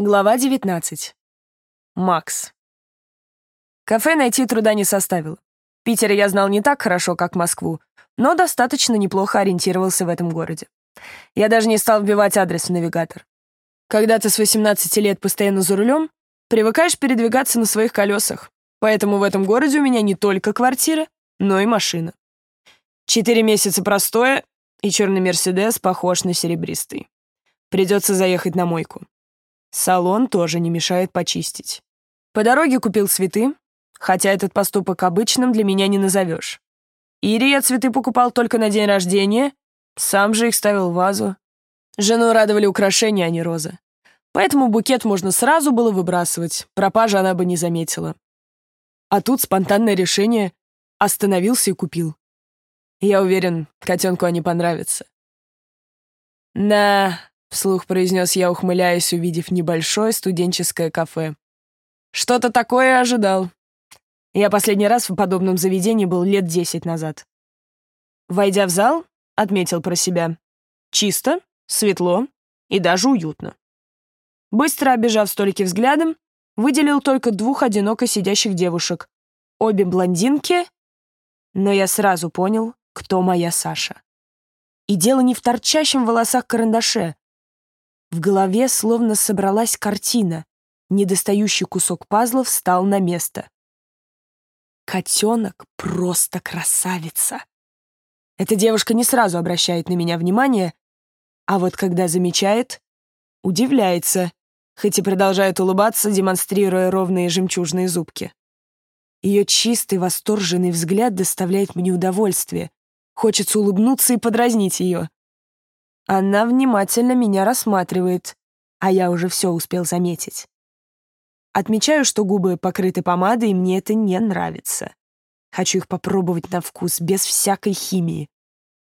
Глава 19. Макс. Кафе найти труда не составило. Питер я знал не так хорошо, как Москву, но достаточно неплохо ориентировался в этом городе. Я даже не стал вбивать адрес в навигатор. Когда ты с 18 лет постоянно за рулем, привыкаешь передвигаться на своих колесах, поэтому в этом городе у меня не только квартира, но и машина. Четыре месяца простое, и черный Мерседес похож на серебристый. Придется заехать на мойку. Салон тоже не мешает почистить. По дороге купил цветы, хотя этот поступок обычным для меня не назовешь. Ире я цветы покупал только на день рождения, сам же их ставил в вазу. Жену радовали украшения, а не розы. Поэтому букет можно сразу было выбрасывать, пропажа она бы не заметила. А тут спонтанное решение остановился и купил. Я уверен, котенку они понравятся. Да, — вслух произнес я, ухмыляясь, увидев небольшое студенческое кафе. «Что-то такое ожидал. Я последний раз в подобном заведении был лет десять назад». Войдя в зал, отметил про себя. Чисто, светло и даже уютно. Быстро обижав столики взглядом, выделил только двух одиноко сидящих девушек. Обе блондинки, но я сразу понял, кто моя Саша. И дело не в торчащем волосах карандаше, в голове словно собралась картина. Недостающий кусок пазла встал на место. Котенок просто красавица. Эта девушка не сразу обращает на меня внимание, а вот когда замечает, удивляется, хоть и продолжает улыбаться, демонстрируя ровные жемчужные зубки. Ее чистый, восторженный взгляд доставляет мне удовольствие. Хочется улыбнуться и подразнить ее. Она внимательно меня рассматривает, а я уже все успел заметить. Отмечаю, что губы покрыты помадой, и мне это не нравится. Хочу их попробовать на вкус, без всякой химии.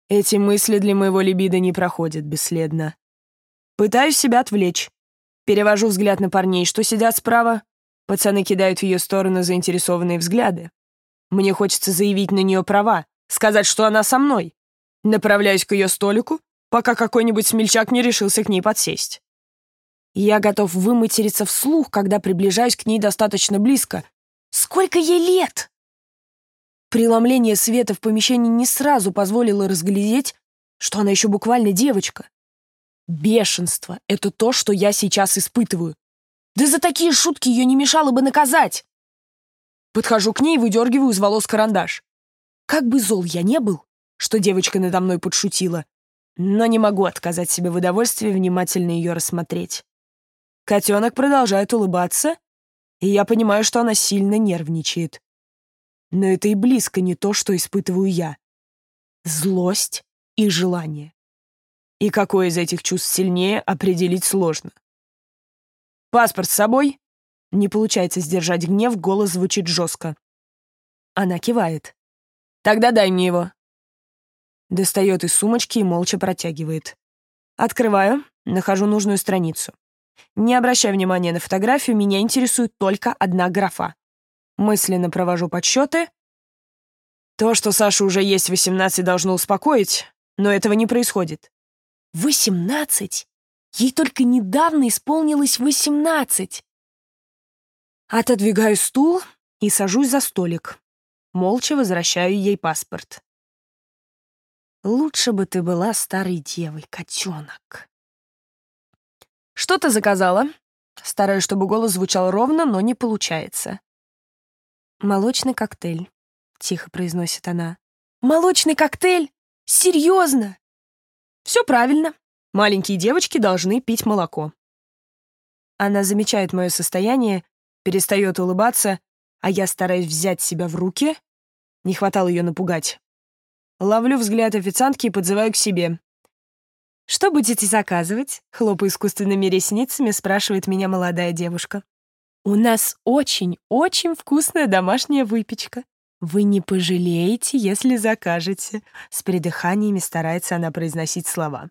Эти мысли для моего либидо не проходят бесследно. Пытаюсь себя отвлечь. Перевожу взгляд на парней, что сидят справа. Пацаны кидают в ее сторону заинтересованные взгляды. Мне хочется заявить на нее права, сказать, что она со мной. Направляюсь к ее столику, пока какой-нибудь смельчак не решился к ней подсесть. Я готов выматериться вслух, когда приближаюсь к ней достаточно близко. Сколько ей лет? Преломление света в помещении не сразу позволило разглядеть, что она еще буквально девочка. Бешенство — это то, что я сейчас испытываю. Да за такие шутки ее не мешало бы наказать. Подхожу к ней и выдергиваю из волос карандаш. Как бы зол я не был, что девочка надо мной подшутила, но не могу отказать себе в удовольствии внимательно ее рассмотреть. Котенок продолжает улыбаться, и я понимаю, что она сильно нервничает. Но это и близко не то, что испытываю я. Злость и желание. И какое из этих чувств сильнее, определить сложно. «Паспорт с собой?» Не получается сдержать гнев, голос звучит жестко. Она кивает. «Тогда дай мне его». Достает из сумочки и молча протягивает. Открываю, нахожу нужную страницу. Не обращая внимания на фотографию, меня интересует только одна графа. Мысленно провожу подсчеты. То, что Саша уже есть 18, должно успокоить, но этого не происходит. 18? Ей только недавно исполнилось 18. Отодвигаю стул и сажусь за столик. Молча возвращаю ей паспорт. Лучше бы ты была старой девой, котенок. Что ты заказала? Стараюсь, чтобы голос звучал ровно, но не получается. Молочный коктейль, тихо произносит она. Молочный коктейль? Серьезно? Все правильно. Маленькие девочки должны пить молоко. Она замечает мое состояние, перестает улыбаться, а я стараюсь взять себя в руки. Не хватало ее напугать. Ловлю взгляд официантки и подзываю к себе. «Что будете заказывать?» — хлопая искусственными ресницами, спрашивает меня молодая девушка. «У нас очень-очень вкусная домашняя выпечка. Вы не пожалеете, если закажете». С придыханиями старается она произносить слова.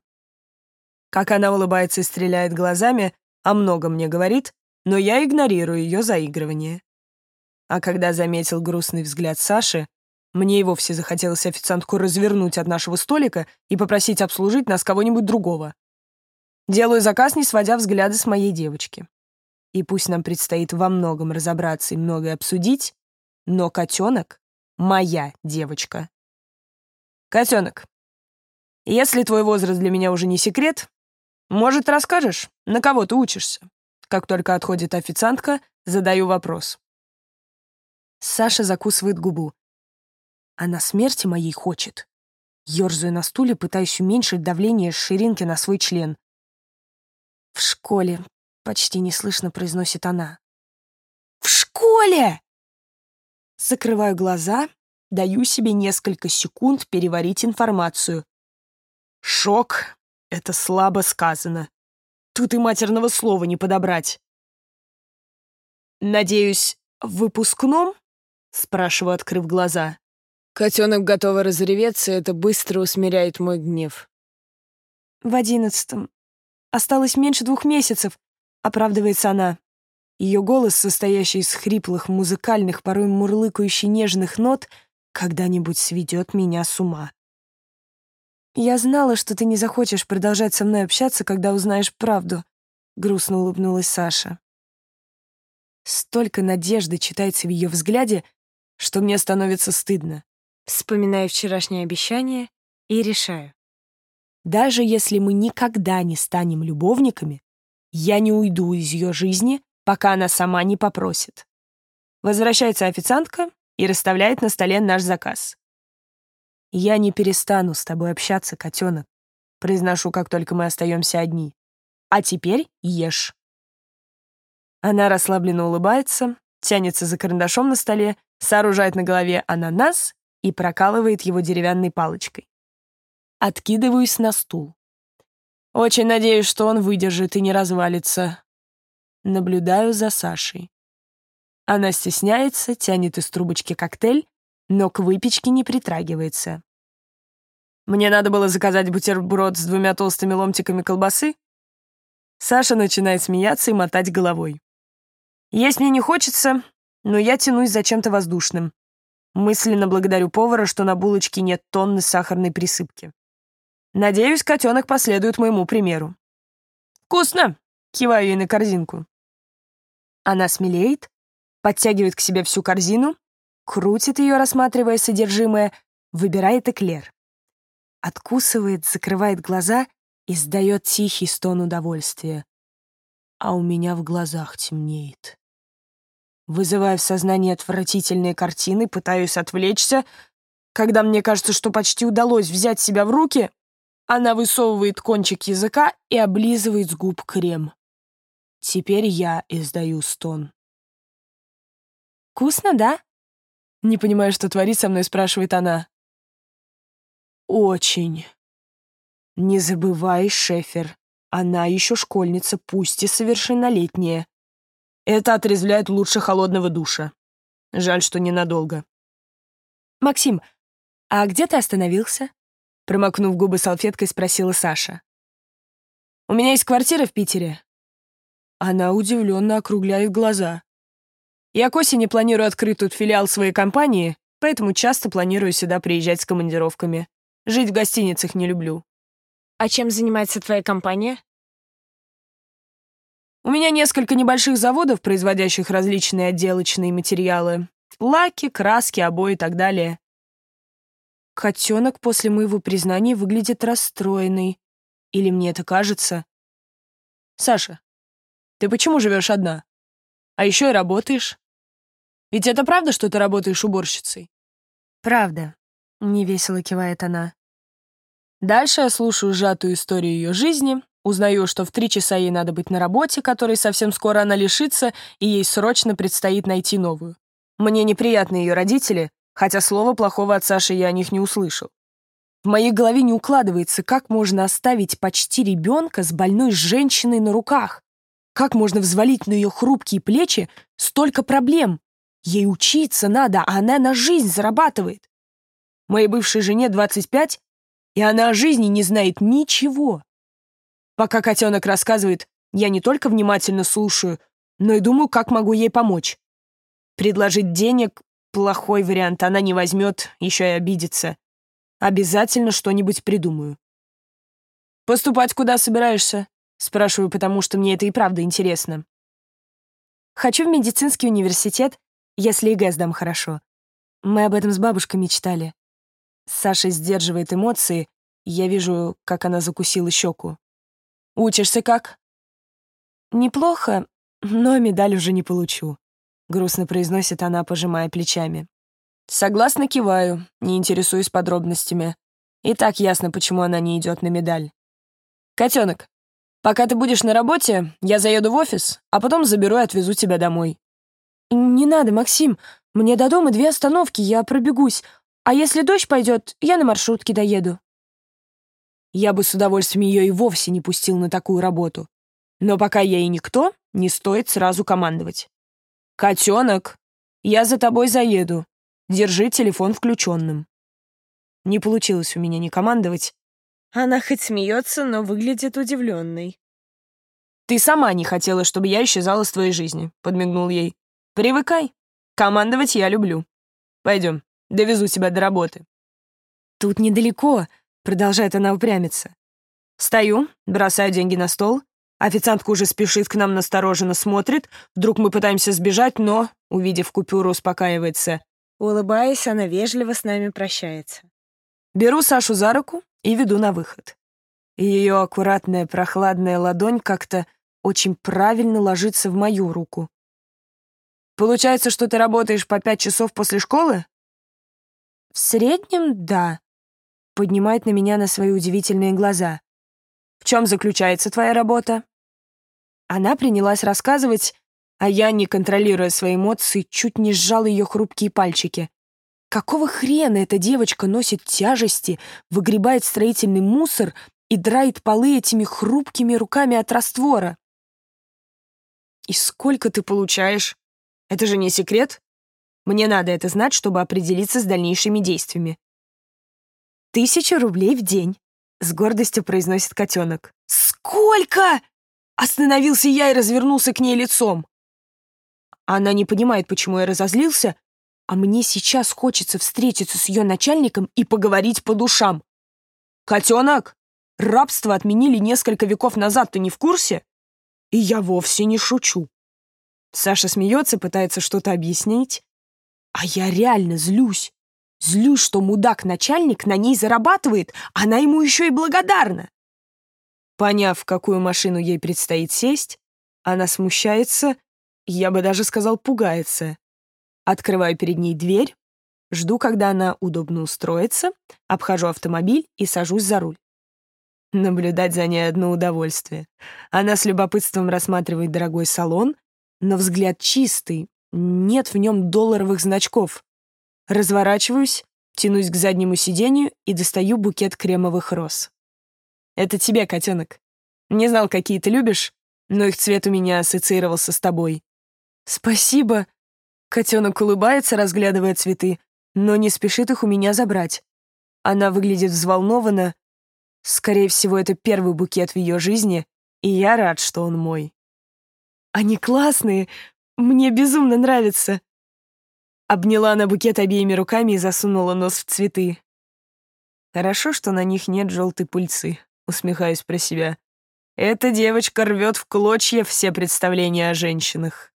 Как она улыбается и стреляет глазами, о многом мне говорит, но я игнорирую ее заигрывание. А когда заметил грустный взгляд Саши, мне и вовсе захотелось официантку развернуть от нашего столика и попросить обслужить нас кого-нибудь другого. Делаю заказ, не сводя взгляды с моей девочки. И пусть нам предстоит во многом разобраться и многое обсудить, но котенок — моя девочка. Котенок, если твой возраст для меня уже не секрет, может, расскажешь, на кого ты учишься? Как только отходит официантка, задаю вопрос. Саша закусывает губу. Она смерти моей хочет. Ёрзаю на стуле, пытаясь уменьшить давление ширинки на свой член. В школе, почти неслышно произносит она. В школе! Закрываю глаза, даю себе несколько секунд переварить информацию. Шок — это слабо сказано. Тут и матерного слова не подобрать. «Надеюсь, в выпускном?» — спрашиваю, открыв глаза. Котенок готова разреветься, это быстро усмиряет мой гнев. «В одиннадцатом. Осталось меньше двух месяцев», — оправдывается она. Ее голос, состоящий из хриплых, музыкальных, порой мурлыкающих нежных нот, когда-нибудь сведет меня с ума. «Я знала, что ты не захочешь продолжать со мной общаться, когда узнаешь правду», — грустно улыбнулась Саша. Столько надежды читается в ее взгляде, что мне становится стыдно. Вспоминаю вчерашнее обещание и решаю. Даже если мы никогда не станем любовниками, я не уйду из ее жизни, пока она сама не попросит. Возвращается официантка и расставляет на столе наш заказ. «Я не перестану с тобой общаться, котенок», — произношу, как только мы остаемся одни. «А теперь ешь». Она расслабленно улыбается, тянется за карандашом на столе, сооружает на голове ананас и прокалывает его деревянной палочкой. Откидываюсь на стул. Очень надеюсь, что он выдержит и не развалится. Наблюдаю за Сашей. Она стесняется, тянет из трубочки коктейль, но к выпечке не притрагивается. Мне надо было заказать бутерброд с двумя толстыми ломтиками колбасы. Саша начинает смеяться и мотать головой. Есть мне не хочется, но я тянусь за чем-то воздушным. Мысленно благодарю повара, что на булочке нет тонны сахарной присыпки. Надеюсь, котенок последует моему примеру. «Вкусно!» — киваю ей на корзинку. Она смелеет, подтягивает к себе всю корзину, крутит ее, рассматривая содержимое, выбирает эклер. Откусывает, закрывает глаза и сдает тихий стон удовольствия. А у меня в глазах темнеет. Вызывая в сознании отвратительные картины, пытаюсь отвлечься. Когда мне кажется, что почти удалось взять себя в руки, она высовывает кончик языка и облизывает с губ крем. Теперь я издаю стон. «Вкусно, да?» Не понимая, что творит со мной, спрашивает она. «Очень. Не забывай, Шефер, она еще школьница, пусть и совершеннолетняя. Это отрезвляет лучше холодного душа. Жаль, что ненадолго». «Максим, а где ты остановился?» Промокнув губы салфеткой, спросила Саша. «У меня есть квартира в Питере». Она удивленно округляет глаза. Я к осени планирую открыть тут филиал своей компании, поэтому часто планирую сюда приезжать с командировками. Жить в гостиницах не люблю. А чем занимается твоя компания? У меня несколько небольших заводов, производящих различные отделочные материалы. Лаки, краски, обои и так далее. Котенок после моего признания выглядит расстроенный. Или мне это кажется? Саша, ты почему живешь одна? А еще и работаешь? Ведь это правда, что ты работаешь уборщицей?» «Правда», — невесело кивает она. Дальше я слушаю сжатую историю ее жизни, узнаю, что в три часа ей надо быть на работе, которой совсем скоро она лишится, и ей срочно предстоит найти новую. Мне неприятны ее родители, хотя слова плохого от Саши я о них не услышал. В моей голове не укладывается, как можно оставить почти ребенка с больной женщиной на руках. Как можно взвалить на ее хрупкие плечи столько проблем? Ей учиться надо, а она на жизнь зарабатывает. Моей бывшей жене 25, и она о жизни не знает ничего. Пока котенок рассказывает, я не только внимательно слушаю, но и думаю, как могу ей помочь. Предложить денег — плохой вариант, она не возьмет, еще и обидится. Обязательно что-нибудь придумаю. «Поступать куда собираешься?» Спрашиваю, потому что мне это и правда интересно. Хочу в медицинский университет, если ЕГЭ сдам хорошо. Мы об этом с бабушкой мечтали. Саша сдерживает эмоции, я вижу, как она закусила щеку. «Учишься как?» «Неплохо, но медаль уже не получу», — грустно произносит она, пожимая плечами. Согласно киваю, не интересуюсь подробностями. И так ясно, почему она не идет на медаль. Котенок, пока ты будешь на работе, я заеду в офис, а потом заберу и отвезу тебя домой. Не надо, Максим. Мне до дома две остановки, я пробегусь. А если дождь пойдет, я на маршрутке доеду. Я бы с удовольствием ее и вовсе не пустил на такую работу. Но пока я и никто, не стоит сразу командовать. «Котенок, я за тобой заеду. Держи телефон включенным. Не получилось у меня не командовать. Она хоть смеется, но выглядит удивленной. «Ты сама не хотела, чтобы я исчезала с твоей жизни», — подмигнул ей. «Привыкай. Командовать я люблю. Пойдем, довезу тебя до работы». «Тут недалеко», — продолжает она упрямиться. Стою, бросаю деньги на стол. Официантка уже спешит к нам настороженно смотрит. Вдруг мы пытаемся сбежать, но, увидев купюру, успокаивается. Улыбаясь, она вежливо с нами прощается. Беру Сашу за руку и веду на выход. Ее аккуратная прохладная ладонь как-то очень правильно ложится в мою руку. «Получается, что ты работаешь по пять часов после школы?» «В среднем, да», — поднимает на меня на свои удивительные глаза. «В чем заключается твоя работа?» Она принялась рассказывать, а я, не контролируя свои эмоции, чуть не сжал ее хрупкие пальчики. Какого хрена эта девочка носит тяжести, выгребает строительный мусор и драет полы этими хрупкими руками от раствора? «И сколько ты получаешь? Это же не секрет. Мне надо это знать, чтобы определиться с дальнейшими действиями». «Тысяча рублей в день», — с гордостью произносит котенок. «Сколько?» Остановился я и развернулся к ней лицом. Она не понимает, почему я разозлился, а мне сейчас хочется встретиться с ее начальником и поговорить по душам. «Котенок, рабство отменили несколько веков назад, ты не в курсе?» И я вовсе не шучу. Саша смеется, пытается что-то объяснить. А я реально злюсь. Злюсь, что мудак-начальник на ней зарабатывает, она ему еще и благодарна. Поняв, в какую машину ей предстоит сесть, она смущается я бы даже сказал, пугается. Открываю перед ней дверь, жду, когда она удобно устроится, обхожу автомобиль и сажусь за руль. Наблюдать за ней одно удовольствие. Она с любопытством рассматривает дорогой салон, но взгляд чистый, нет в нем долларовых значков. Разворачиваюсь, тянусь к заднему сиденью и достаю букет кремовых роз. «Это тебе, котенок. Не знал, какие ты любишь, но их цвет у меня ассоциировался с тобой. «Спасибо!» Котенок улыбается, разглядывая цветы, но не спешит их у меня забрать. Она выглядит взволнованно. Скорее всего, это первый букет в ее жизни, и я рад, что он мой. «Они классные! Мне безумно нравятся!» Обняла на букет обеими руками и засунула нос в цветы. «Хорошо, что на них нет желтой пыльцы», — усмехаюсь про себя. «Эта девочка рвет в клочья все представления о женщинах».